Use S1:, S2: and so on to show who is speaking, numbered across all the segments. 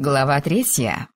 S1: Глава третья.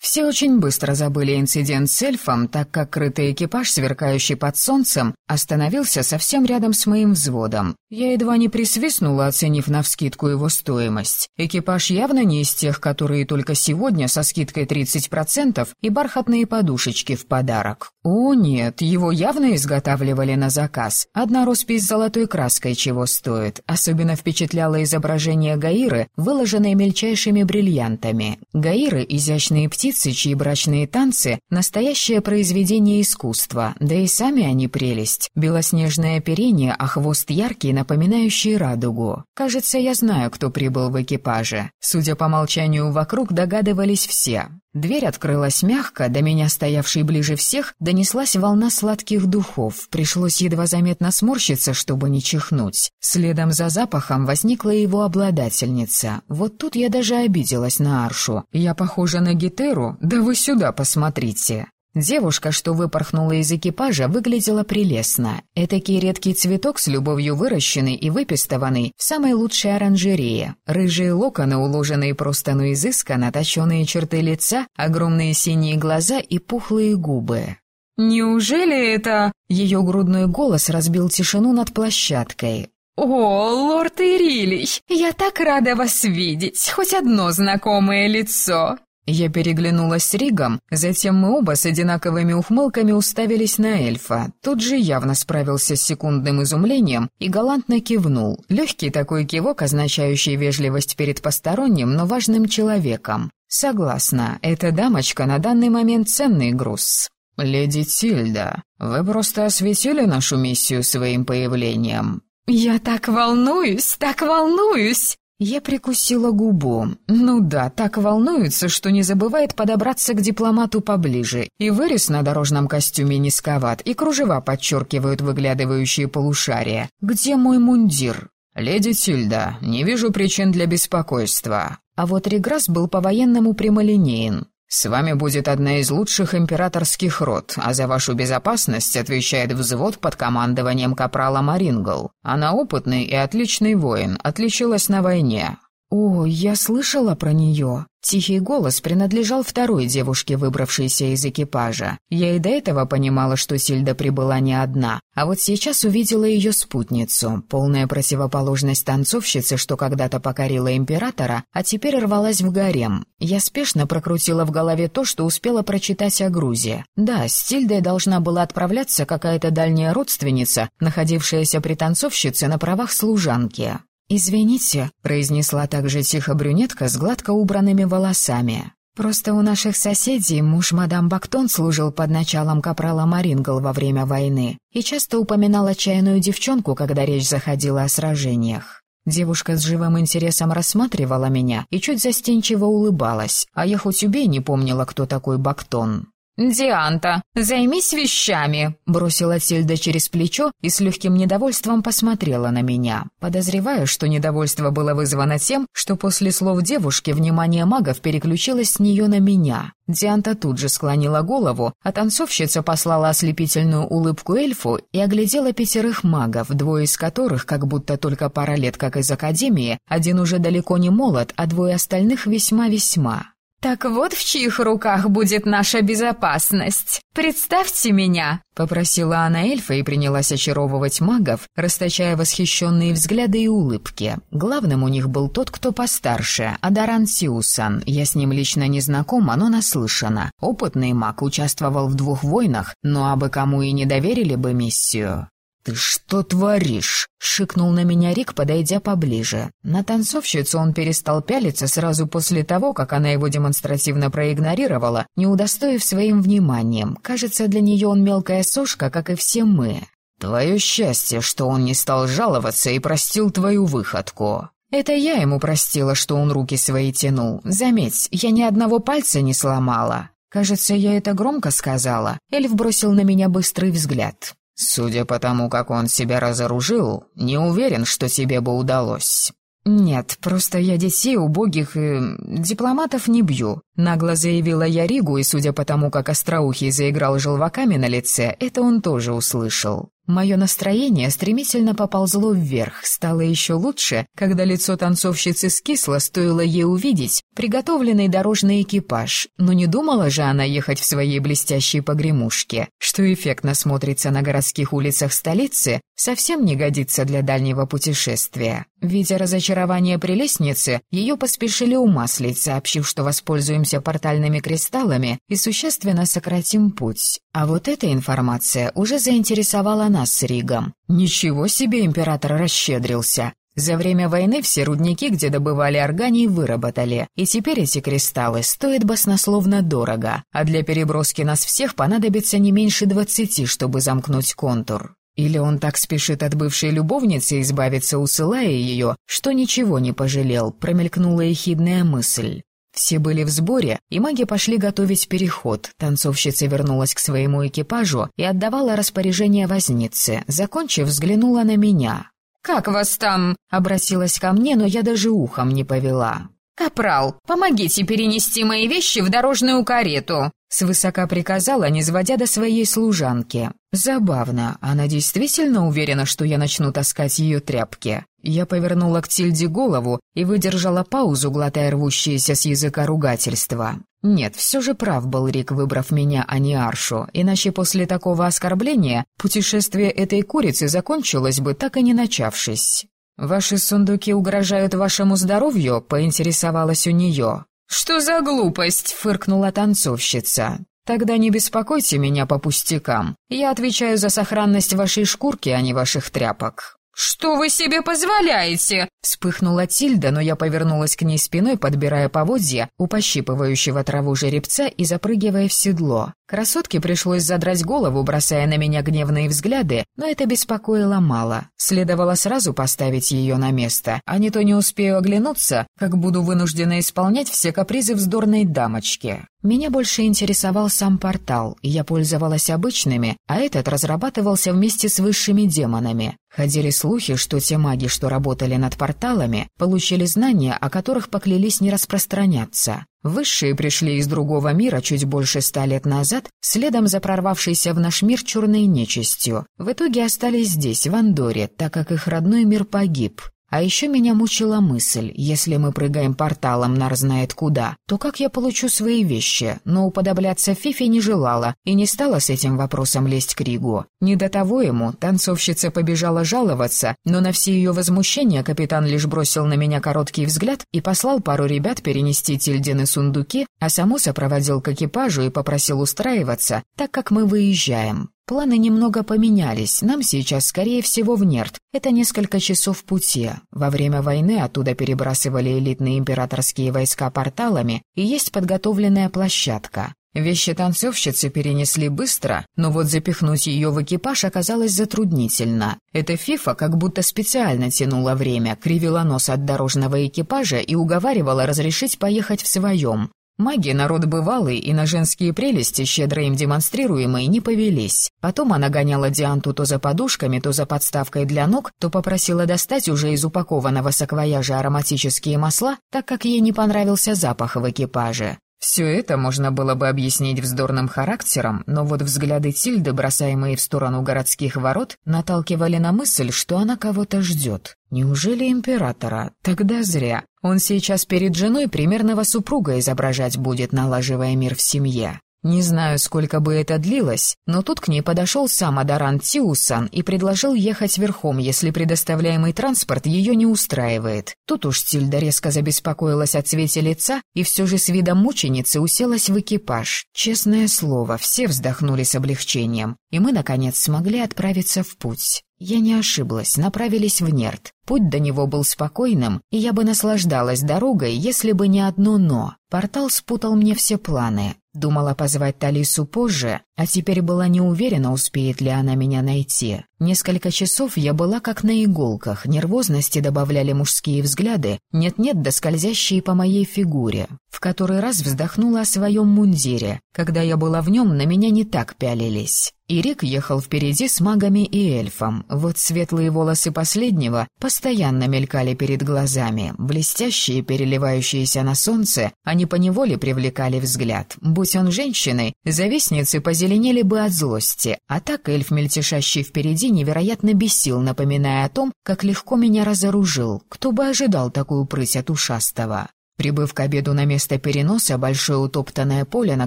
S1: Все очень быстро забыли инцидент с эльфом, так как крытый экипаж, сверкающий под солнцем, остановился совсем рядом с моим взводом. Я едва не присвистнула, оценив навскидку его стоимость. Экипаж явно не из тех, которые только сегодня со скидкой 30% и бархатные подушечки в подарок. О нет, его явно изготавливали на заказ. Одна роспись с золотой краской чего стоит. Особенно впечатляло изображение Гаиры, выложенное мельчайшими бриллиантами. Гаиры — изящные птицы, птицы, чьи брачные танцы — настоящее произведение искусства, да и сами они прелесть. Белоснежное оперение, а хвост яркий, напоминающий радугу. Кажется, я знаю, кто прибыл в экипаже. Судя по молчанию вокруг, догадывались все. Дверь открылась мягко, до меня стоявшей ближе всех, донеслась волна сладких духов. Пришлось едва заметно сморщиться, чтобы не чихнуть. Следом за запахом возникла его обладательница. Вот тут я даже обиделась на Аршу. Я похожа на Гетеру? Да вы сюда посмотрите. Девушка, что выпорхнула из экипажа, выглядела прелестно. Этакий редкий цветок с любовью выращенный и выпистованный в самой лучшей оранжерее. Рыжие локоны, уложенные просто но изысканно, точеные черты лица, огромные синие глаза и пухлые губы. «Неужели это...» Ее грудной голос разбил тишину над площадкой. «О, лорд Ирилич, я так рада вас видеть, хоть одно знакомое лицо!» Я переглянулась с Ригом, затем мы оба с одинаковыми ухмылками уставились на эльфа. Тот же явно справился с секундным изумлением и галантно кивнул. Легкий такой кивок, означающий вежливость перед посторонним, но важным человеком. Согласна, эта дамочка на данный момент ценный груз. «Леди Тильда, вы просто осветили нашу миссию своим появлением». «Я так волнуюсь, так волнуюсь!» Я прикусила губу. Ну да, так волнуется, что не забывает подобраться к дипломату поближе. И вырез на дорожном костюме низковат, и кружева подчеркивают выглядывающие полушария. Где мой мундир? «Леди Тильда, не вижу причин для беспокойства». А вот Реграсс был по-военному прямолинеен. «С вами будет одна из лучших императорских род, а за вашу безопасность отвечает взвод под командованием капрала Марингл. Она опытный и отличный воин, отличилась на войне. «О, я слышала про нее». Тихий голос принадлежал второй девушке, выбравшейся из экипажа. Я и до этого понимала, что Сильда прибыла не одна, а вот сейчас увидела ее спутницу, полная противоположность танцовщицы, что когда-то покорила императора, а теперь рвалась в гарем. Я спешно прокрутила в голове то, что успела прочитать о Грузии. Да, с Сильдой должна была отправляться какая-то дальняя родственница, находившаяся при танцовщице на правах служанки. «Извините», — произнесла также тихо брюнетка с гладко убранными волосами. «Просто у наших соседей муж мадам Бактон служил под началом капрала Марингл во время войны и часто упоминал отчаянную девчонку, когда речь заходила о сражениях. Девушка с живым интересом рассматривала меня и чуть застенчиво улыбалась, а я хоть убей не помнила, кто такой Бактон. «Дианта, займись вещами», — бросила Тильда через плечо и с легким недовольством посмотрела на меня. Подозреваю, что недовольство было вызвано тем, что после слов девушки внимание магов переключилось с нее на меня. Дианта тут же склонила голову, а танцовщица послала ослепительную улыбку эльфу и оглядела пятерых магов, двое из которых, как будто только пара лет как из Академии, один уже далеко не молод, а двое остальных весьма-весьма. «Так вот в чьих руках будет наша безопасность. Представьте меня!» — попросила она эльфа и принялась очаровывать магов, расточая восхищенные взгляды и улыбки. Главным у них был тот, кто постарше, Адаран Сиусан. Я с ним лично не знакома, но наслышана. Опытный маг участвовал в двух войнах, но абы кому и не доверили бы миссию. «Ты что творишь?» — шикнул на меня Рик, подойдя поближе. На танцовщицу он перестал пялиться сразу после того, как она его демонстративно проигнорировала, не удостоив своим вниманием. Кажется, для нее он мелкая сошка, как и все мы. «Твое счастье, что он не стал жаловаться и простил твою выходку». «Это я ему простила, что он руки свои тянул. Заметь, я ни одного пальца не сломала». Кажется, я это громко сказала. Эльф бросил на меня быстрый взгляд. «Судя по тому, как он себя разоружил, не уверен, что тебе бы удалось». «Нет, просто я детей убогих и дипломатов не бью», — нагло заявила я Ригу, и судя по тому, как Остроухий заиграл желваками на лице, это он тоже услышал. Мое настроение стремительно поползло вверх, стало еще лучше, когда лицо танцовщицы скисло, стоило ей увидеть приготовленный дорожный экипаж, но не думала же она ехать в своей блестящей погремушке, что эффектно смотрится на городских улицах столицы, совсем не годится для дальнего путешествия. Видя разочарование прелестницы, ее поспешили умаслить, сообщив, что воспользуемся портальными кристаллами и существенно сократим путь. А вот эта информация уже заинтересовала нас с Ригом. Ничего себе император расщедрился. За время войны все рудники, где добывали органий, выработали, и теперь эти кристаллы стоят баснословно дорого, а для переброски нас всех понадобится не меньше двадцати, чтобы замкнуть контур. Или он так спешит от бывшей любовницы избавиться, усылая ее, что ничего не пожалел, промелькнула ехидная мысль. Все были в сборе, и маги пошли готовить переход. Танцовщица вернулась к своему экипажу и отдавала распоряжение вознице. Закончив, взглянула на меня. «Как вас там?» — обратилась ко мне, но я даже ухом не повела. «Капрал, помогите перенести мои вещи в дорожную карету!» Свысока приказала, не сводя до своей служанки. Забавно, она действительно уверена, что я начну таскать ее тряпки. Я повернула к Тильде голову и выдержала паузу, глотая рвущиеся с языка ругательства. Нет, все же прав был Рик, выбрав меня, а не Аршу, иначе после такого оскорбления путешествие этой курицы закончилось бы, так и не начавшись. «Ваши сундуки угрожают вашему здоровью?» — поинтересовалась у нее. «Что за глупость?» — фыркнула танцовщица. «Тогда не беспокойте меня по пустякам. Я отвечаю за сохранность вашей шкурки, а не ваших тряпок». «Что вы себе позволяете?» Вспыхнула Тильда, но я повернулась к ней спиной, подбирая поводья у пощипывающего траву жеребца и запрыгивая в седло. Красотке пришлось задрать голову, бросая на меня гневные взгляды, но это беспокоило мало. Следовало сразу поставить ее на место, а не то не успею оглянуться, как буду вынуждена исполнять все капризы вздорной дамочки. Меня больше интересовал сам портал, и я пользовалась обычными, а этот разрабатывался вместе с высшими демонами. Ходили слухи, что те маги, что работали над порталами, получили знания, о которых поклялись не распространяться. Высшие пришли из другого мира чуть больше ста лет назад, следом за прорвавшейся в наш мир черной нечистью. В итоге остались здесь, в Андоре, так как их родной мир погиб. А еще меня мучила мысль, если мы прыгаем порталом нар знает куда, то как я получу свои вещи? Но уподобляться Фифе не желала и не стала с этим вопросом лезть к Ригу. Не до того ему, танцовщица побежала жаловаться, но на все ее возмущения капитан лишь бросил на меня короткий взгляд и послал пару ребят перенести Тильдины сундуки, а саму сопроводил к экипажу и попросил устраиваться, так как мы выезжаем. Планы немного поменялись, нам сейчас, скорее всего, в Нерт. Это несколько часов пути. Во время войны оттуда перебрасывали элитные императорские войска порталами, и есть подготовленная площадка. Вещи танцовщицы перенесли быстро, но вот запихнуть ее в экипаж оказалось затруднительно. Эта фифа как будто специально тянула время, кривила нос от дорожного экипажа и уговаривала разрешить поехать в своем. Маги — народ бывалый, и на женские прелести, щедро им демонстрируемые, не повелись. Потом она гоняла Дианту то за подушками, то за подставкой для ног, то попросила достать уже из упакованного саквояжа ароматические масла, так как ей не понравился запах в экипаже. Все это можно было бы объяснить вздорным характером, но вот взгляды Тильды, бросаемые в сторону городских ворот, наталкивали на мысль, что она кого-то ждет. Неужели императора? Тогда зря. Он сейчас перед женой примерного супруга изображать будет, налаживая мир в семье. Не знаю, сколько бы это длилось, но тут к ней подошел сам Адаран Тиусан и предложил ехать верхом, если предоставляемый транспорт ее не устраивает. Тут уж Тильда резко забеспокоилась о цвете лица и все же с видом мученицы уселась в экипаж. Честное слово, все вздохнули с облегчением, и мы, наконец, смогли отправиться в путь. Я не ошиблась, направились в Нерт. Путь до него был спокойным, и я бы наслаждалась дорогой, если бы не одно «но». Портал спутал мне все планы. Думала позвать Талису позже, а теперь была не уверена, успеет ли она меня найти. Несколько часов я была как на иголках, нервозности добавляли мужские взгляды, нет-нет да скользящие по моей фигуре. В который раз вздохнула о своем мундире. Когда я была в нем, на меня не так пялились. Ирик ехал впереди с магами и эльфом. Вот светлые волосы последнего постоянно мелькали перед глазами. Блестящие, переливающиеся на солнце, они поневоле привлекали взгляд. Будь он женщиной, завистницы по позеленели бы от злости, а так эльф, мельтешащий впереди, невероятно бесил, напоминая о том, как легко меня разоружил. Кто бы ожидал такую прыть от ушастого? Прибыв к обеду на место переноса, большое утоптанное поле, на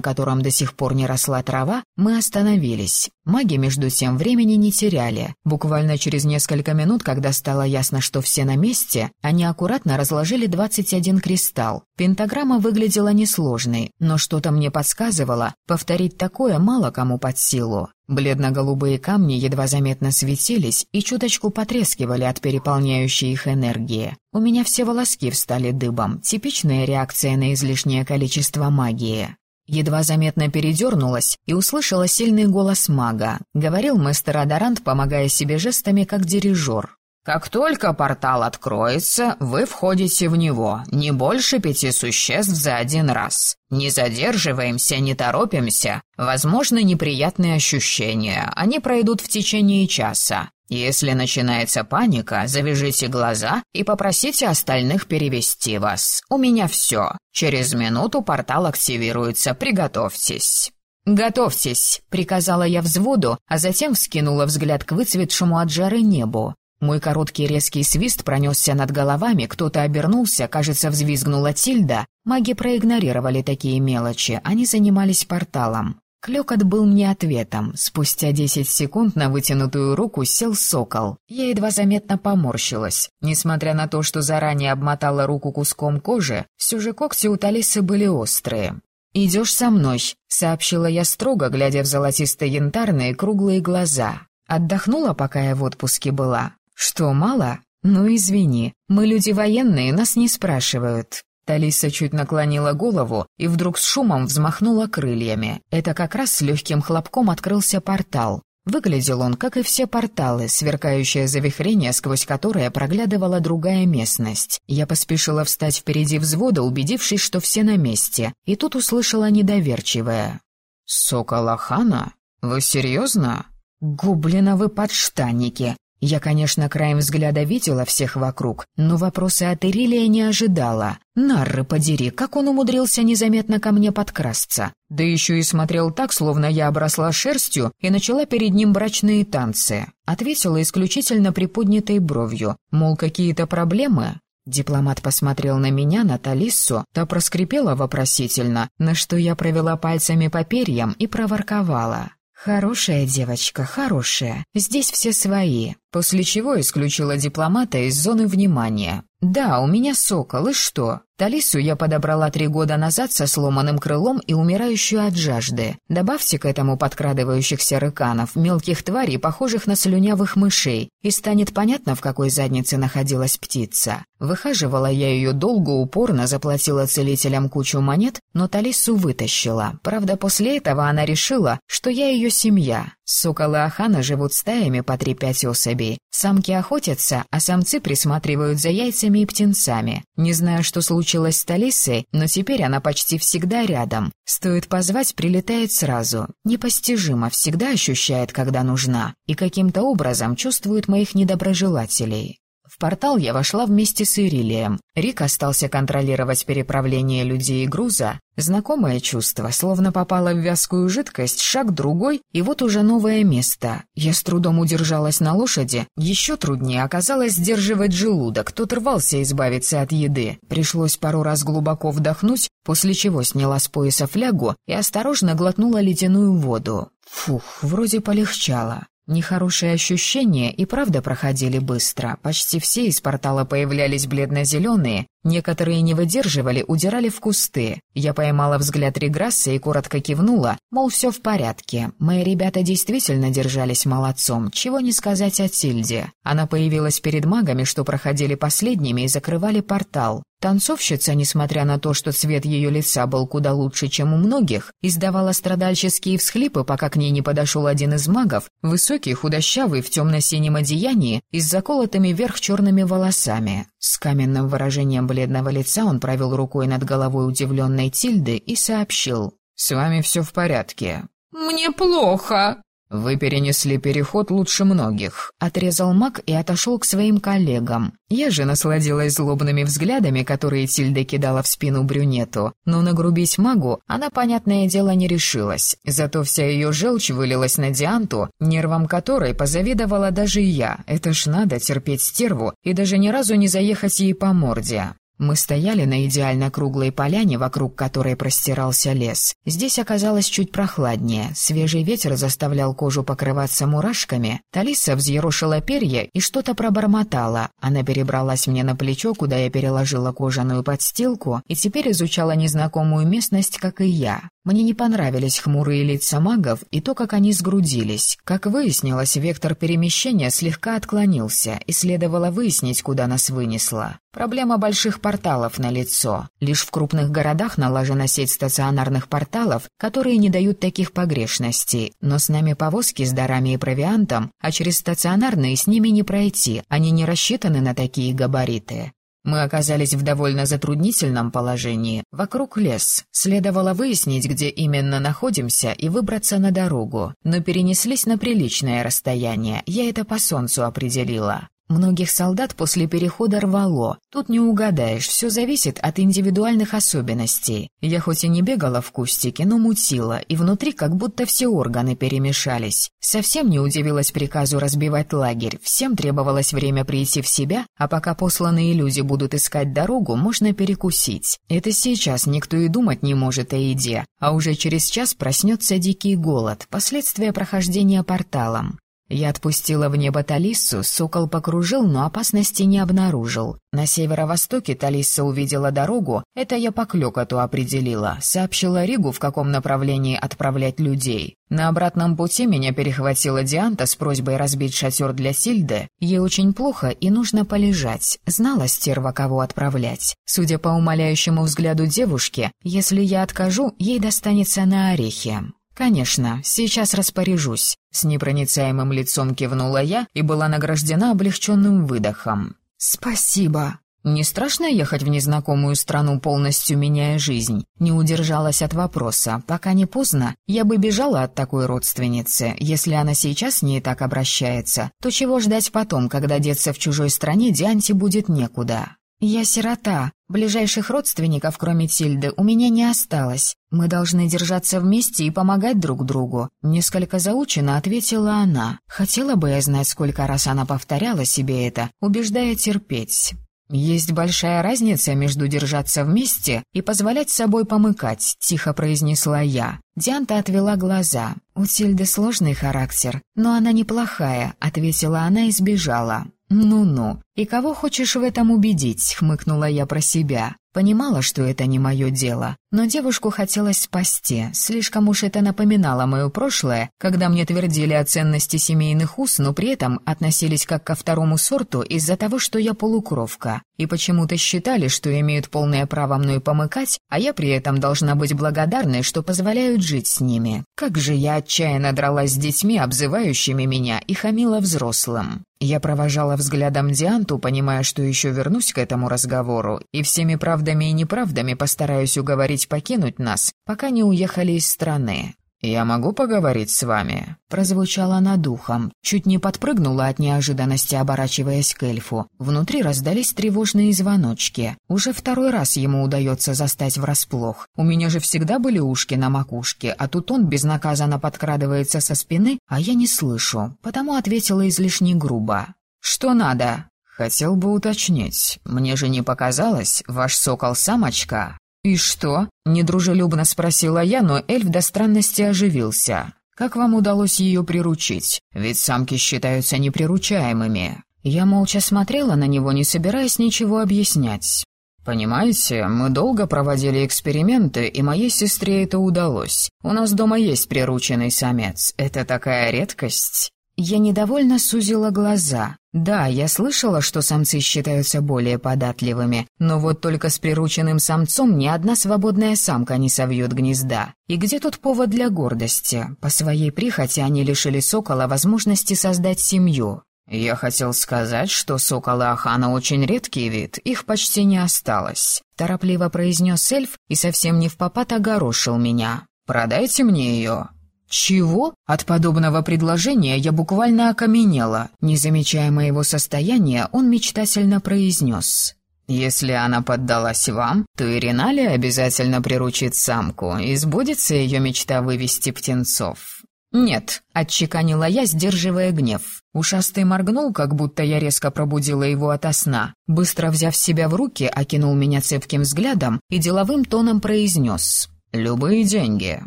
S1: котором до сих пор не росла трава, мы остановились. Маги между тем времени не теряли. Буквально через несколько минут, когда стало ясно, что все на месте, они аккуратно разложили 21 кристалл. Пентаграмма выглядела несложной, но что-то мне подсказывало, повторить такое мало кому под силу. Бледно-голубые камни едва заметно светились и чуточку потрескивали от переполняющей их энергии. У меня все волоски встали дыбом, типичная реакция на излишнее количество магии. Едва заметно передернулась и услышала сильный голос мага. Говорил мастер Адорант, помогая себе жестами, как дирижер. Как только портал откроется, вы входите в него, не больше пяти существ за один раз. Не задерживаемся, не торопимся. Возможно, неприятные ощущения, они пройдут в течение часа. Если начинается паника, завяжите глаза и попросите остальных перевести вас. У меня все. Через минуту портал активируется, приготовьтесь. «Готовьтесь», — приказала я взводу, а затем вскинула взгляд к выцветшему от жары небу. Мой короткий резкий свист пронесся над головами, кто-то обернулся, кажется, взвизгнула Тильда. Маги проигнорировали такие мелочи, они занимались порталом. Клёкот был мне ответом. Спустя десять секунд на вытянутую руку сел сокол. Я едва заметно поморщилась. Несмотря на то, что заранее обмотала руку куском кожи, все же когти у Талисы были острые. «Идешь со мной», — сообщила я строго, глядя в золотисто-янтарные круглые глаза. Отдохнула, пока я в отпуске была. «Что, мало? Ну, извини, мы люди военные, нас не спрашивают». Талиса чуть наклонила голову и вдруг с шумом взмахнула крыльями. Это как раз с легким хлопком открылся портал. Выглядел он, как и все порталы, сверкающее завихрение, сквозь которое проглядывала другая местность. Я поспешила встать впереди взвода, убедившись, что все на месте, и тут услышала недоверчивое. «Соколахана? Вы серьезно?» «Гоблиновы подштанники! Я, конечно, краем взгляда видела всех вокруг, но вопросы от Ирилия не ожидала. Нарры подери, как он умудрился незаметно ко мне подкрасться. Да еще и смотрел так, словно я обросла шерстью и начала перед ним брачные танцы. Ответила исключительно приподнятой бровью, мол, какие-то проблемы. Дипломат посмотрел на меня, на Талиссу, та проскрипела вопросительно, на что я провела пальцами по перьям и проворковала. «Хорошая девочка, хорошая. Здесь все свои». После чего исключила дипломата из зоны внимания. «Да, у меня сокол, и что? Талису я подобрала три года назад со сломанным крылом и умирающую от жажды. Добавьте к этому подкрадывающихся рыканов, мелких тварей, похожих на слюнявых мышей, и станет понятно, в какой заднице находилась птица. Выхаживала я ее долго, упорно, заплатила целителям кучу монет, но Талису вытащила. Правда, после этого она решила, что я ее семья. Соколы Ахана живут стаями по три-пять особей. Самки охотятся, а самцы присматривают за яйцами и птенцами. Не знаю, что случилось с Талисой, но теперь она почти всегда рядом. Стоит позвать, прилетает сразу. Непостижимо, всегда ощущает, когда нужна. И каким-то образом чувствует моих недоброжелателей. В портал я вошла вместе с Ирилием. Рик остался контролировать переправление людей и груза. Знакомое чувство, словно попало в вязкую жидкость, шаг другой, и вот уже новое место. Я с трудом удержалась на лошади. Еще труднее оказалось сдерживать желудок, тот рвался избавиться от еды. Пришлось пару раз глубоко вдохнуть, после чего сняла с пояса флягу и осторожно глотнула ледяную воду. Фух, вроде полегчало. Нехорошие ощущения и правда проходили быстро. Почти все из портала появлялись бледно-зеленые, некоторые не выдерживали, удирали в кусты. Я поймала взгляд Реграсса и коротко кивнула, мол, все в порядке. Мои ребята действительно держались молодцом, чего не сказать о Тильде. Она появилась перед магами, что проходили последними и закрывали портал. Танцовщица, несмотря на то, что цвет ее лица был куда лучше, чем у многих, издавала страдальческие всхлипы, пока к ней не подошел один из магов, высокий, худощавый, в темно-синем одеянии и с заколотыми вверх черными волосами. С каменным выражением бледного лица он провел рукой над головой удивленной Тильды и сообщил. «С вами все в порядке».
S2: «Мне плохо»,
S1: «Вы перенесли переход лучше многих», — отрезал маг и отошел к своим коллегам. Я же насладилась злобными взглядами, которые Тильда кидала в спину брюнету, но нагрубить магу она, понятное дело, не решилась. Зато вся ее желчь вылилась на Дианту, нервам которой позавидовала даже я. Это ж надо терпеть стерву и даже ни разу не заехать ей по морде. Мы стояли на идеально круглой поляне, вокруг которой простирался лес. Здесь оказалось чуть прохладнее. Свежий ветер заставлял кожу покрываться мурашками. Талиса взъерошила перья и что-то пробормотала. Она перебралась мне на плечо, куда я переложила кожаную подстилку, и теперь изучала незнакомую местность, как и я. Мне не понравились хмурые лица магов и то, как они сгрудились. Как выяснилось, вектор перемещения слегка отклонился, и следовало выяснить, куда нас вынесло. Проблема больших порталов на лицо. Лишь в крупных городах налажена сеть стационарных порталов, которые не дают таких погрешностей. Но с нами повозки с дарами и провиантом, а через стационарные с ними не пройти, они не рассчитаны на такие габариты. Мы оказались в довольно затруднительном положении. Вокруг лес. Следовало выяснить, где именно находимся, и выбраться на дорогу. Но перенеслись на приличное расстояние. Я это по солнцу определила. Многих солдат после перехода рвало. Тут не угадаешь, все зависит от индивидуальных особенностей. Я хоть и не бегала в кустике, но мутила, и внутри как будто все органы перемешались. Совсем не удивилась приказу разбивать лагерь. Всем требовалось время прийти в себя, а пока посланные люди будут искать дорогу, можно перекусить. Это сейчас никто и думать не может о еде, а уже через час проснется дикий голод, последствия прохождения порталом. Я отпустила в небо Талиссу, сокол покружил, но опасности не обнаружил. На северо-востоке Талисса увидела дорогу, это я по клёкоту определила, сообщила Ригу, в каком направлении отправлять людей. На обратном пути меня перехватила Дианта с просьбой разбить шатер для Сильды. Ей очень плохо и нужно полежать. Знала стерва, кого отправлять. Судя по умоляющему взгляду девушки, если я откажу, ей достанется на орехи. «Конечно, сейчас распоряжусь», — с непроницаемым лицом кивнула я и была награждена облегченным выдохом. «Спасибо». «Не страшно ехать в незнакомую страну, полностью меняя жизнь?» Не удержалась от вопроса. «Пока не поздно, я бы бежала от такой родственницы. Если она сейчас с ней так обращается, то чего ждать потом, когда деться в чужой стране Дианте будет некуда?» «Я сирота. Ближайших родственников, кроме Тильды, у меня не осталось. Мы должны держаться вместе и помогать друг другу», — несколько заучено ответила она. Хотела бы я знать, сколько раз она повторяла себе это, убеждая терпеть. «Есть большая разница между держаться вместе и позволять собой помыкать», — тихо произнесла я. Дианта отвела глаза. «У Тильды сложный характер, но она неплохая», — ответила она и сбежала. «Ну-ну, и кого хочешь в этом убедить?» — хмыкнула я про себя. Понимала, что это не мое дело, но девушку хотелось спасти. Слишком уж это напоминало мое прошлое, когда мне твердили о ценности семейных уз, но при этом относились как ко второму сорту из-за того, что я полукровка. И почему-то считали, что имеют полное право мной помыкать, а я при этом должна быть благодарной, что позволяют жить с ними. Как же я отчаянно дралась с детьми, обзывающими меня, и хамила взрослым. Я провожала взглядом Дианту, понимая, что еще вернусь к этому разговору, и всеми правдами и неправдами постараюсь уговорить покинуть нас, пока не уехали из страны. «Я могу поговорить с вами?» Прозвучало над ухом. Чуть не подпрыгнула от неожиданности, оборачиваясь к эльфу. Внутри раздались тревожные звоночки. Уже второй раз ему удается застать врасплох. У меня же всегда были ушки на макушке, а тут он безнаказанно подкрадывается со спины, а я не слышу. Потому ответила излишне грубо. «Что надо?» «Хотел бы уточнить. Мне же не показалось, ваш сокол-самочка «И что?» — недружелюбно спросила я, но эльф до странности оживился. «Как вам удалось ее приручить? Ведь самки считаются неприручаемыми». Я молча смотрела на него, не собираясь ничего объяснять. «Понимаете, мы долго проводили эксперименты, и моей сестре это удалось. У нас дома есть прирученный самец. Это такая редкость». Я недовольно сузила глаза. Да, я слышала, что самцы считаются более податливыми, но вот только с прирученным самцом ни одна свободная самка не совьет гнезда. И где тут повод для гордости? По своей прихоти они лишили сокола возможности создать семью. Я хотел сказать, что соколы Ахана очень редкий вид, их почти не осталось. Торопливо произнес эльф и совсем не в попад огорошил меня. «Продайте мне ее». «Чего?» От подобного предложения я буквально окаменела. Не замечая моего состояния, он мечтательно произнес. «Если она поддалась вам, то и Риналия обязательно приручит самку, и сбудется ее мечта вывести птенцов». «Нет», — отчеканила я, сдерживая гнев. Ушастый моргнул, как будто я резко пробудила его ото сна. Быстро взяв себя в руки, окинул меня цепким взглядом и деловым тоном произнес. «Любые деньги».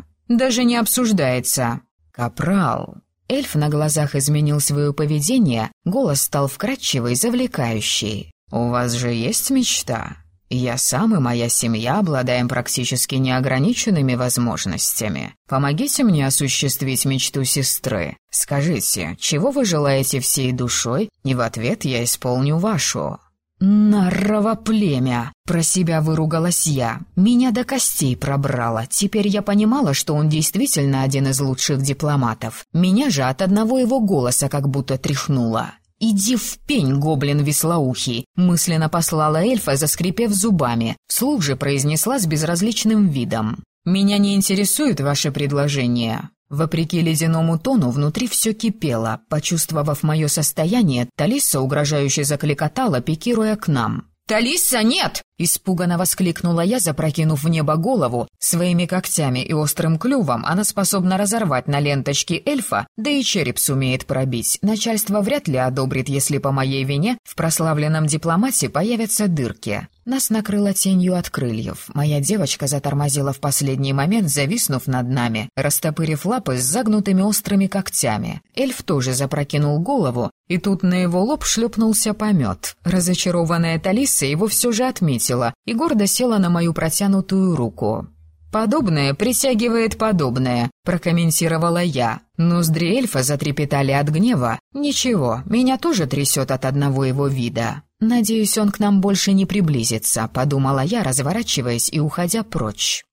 S1: «Даже не обсуждается». «Капрал». Эльф на глазах изменил свое поведение, голос стал вкрадчивый, завлекающий. «У вас же есть мечта?» Я сам и моя семья обладаем практически неограниченными возможностями. Помогите мне осуществить мечту сестры. Скажите, чего вы желаете всей душой, и в ответ я исполню вашу». «Нарово племя!» — про себя выругалась я. Меня до костей пробрало. Теперь я понимала, что он действительно один из лучших дипломатов. Меня же от одного его голоса как будто тряхнуло. «Иди в пень, гоблин веслоухий!» — мысленно послала эльфа, заскрипев зубами. Вслух же произнесла с безразличным видом. «Меня не интересует ваше предложение». Вопреки ледяному тону, внутри все кипело. Почувствовав мое состояние, Талиса угрожающе закликотала, пикируя к нам. «Талиса, нет!» — испуганно воскликнула я, запрокинув в небо голову. Своими когтями и острым клювом она способна разорвать на ленточке эльфа, да и череп сумеет пробить. Начальство вряд ли одобрит, если по моей вине в прославленном дипломате появятся дырки. Нас накрыло тенью от крыльев. Моя девочка затормозила в последний момент, зависнув над нами, растопырив лапы с загнутыми острыми когтями. Эльф тоже запрокинул голову, и тут на его лоб шлепнулся помет. Разочарованная Талиса его все же отметила и гордо села на мою протянутую руку. «Подобное притягивает подобное», — прокомментировала я. Ноздри эльфа затрепетали от гнева. «Ничего, меня тоже трясет от одного его вида». «Надеюсь, он к нам больше не приблизится», — подумала я, разворачиваясь и уходя прочь.